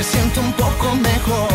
me siento un poco mejor.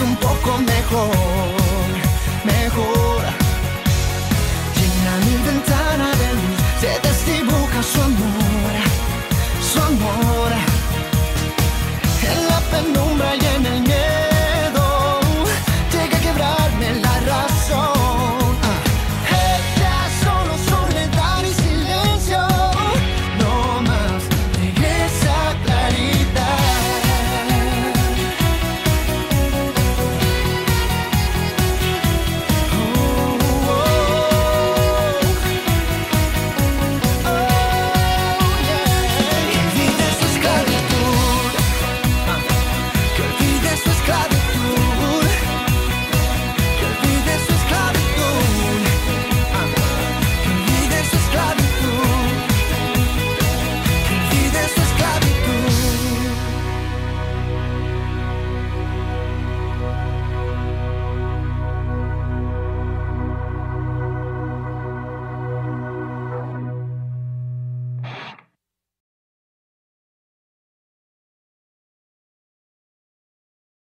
un poco mejor.